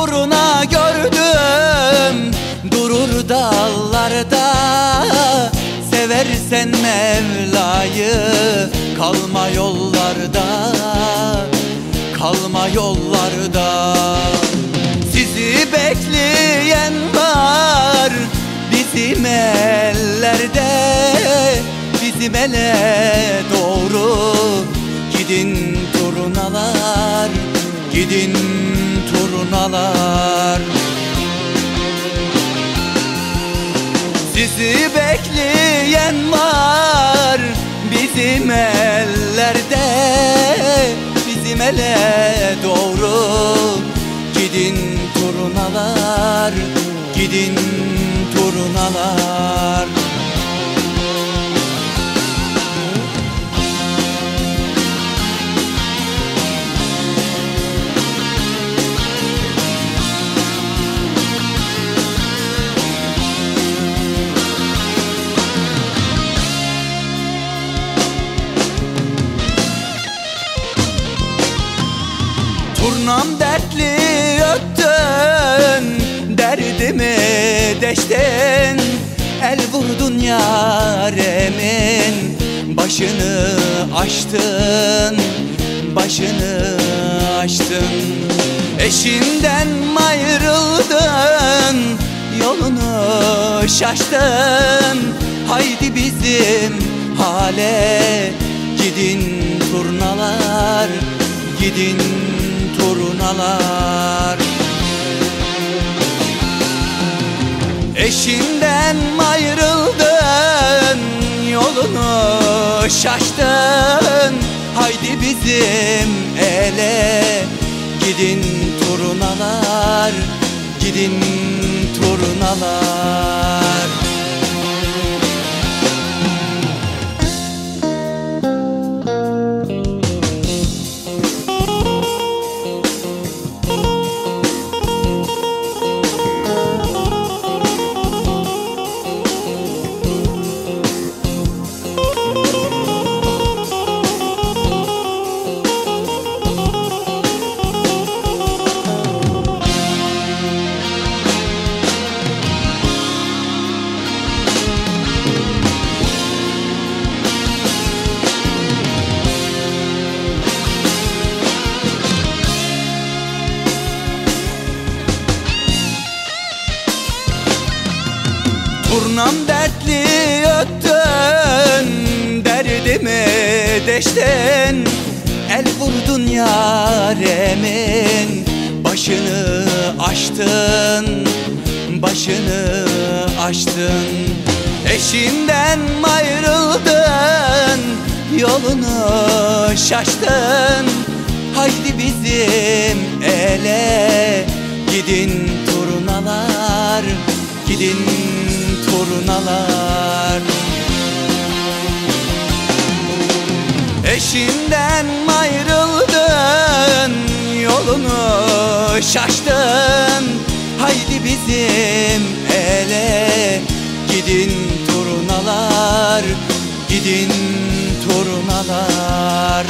Uğruna gördüm. Durur dallarda Seversen Mevla'yı Kalma yollarda Kalma yollarda. Sizi bekleyen var Bizim ellerde Bizim ele doğru. Gidin turnalar Gidin turnalar. Sizi bekleyen var Bizim ellerde Bizim ele doğru. Gidin turnalar Gidin turnalar Turnam dertli öttün Derdimi deştin El vurdun yaremin Başını açtın Başını açtın. Eşinden ayrıldın Yolunu şaştın. Haydi bizim hale Gidin turnalar Gidin turnalar Eşinden ayrıldın Yolunu şaştın. Haydi bizim ele Gidin turnalar Gidin turnalar Turnam dertli öttün Derdimi deştin El vurdun yaremin Başını açtın. Başını açtın. Eşinden ayrıldın Yolunu şaştın. Haydi bizim ele Gidin turnalar Gidin turnalar Eşinden ayrıldın Yolunu şaştın. Haydi bizim ele Gidin turnalar Gidin turnalar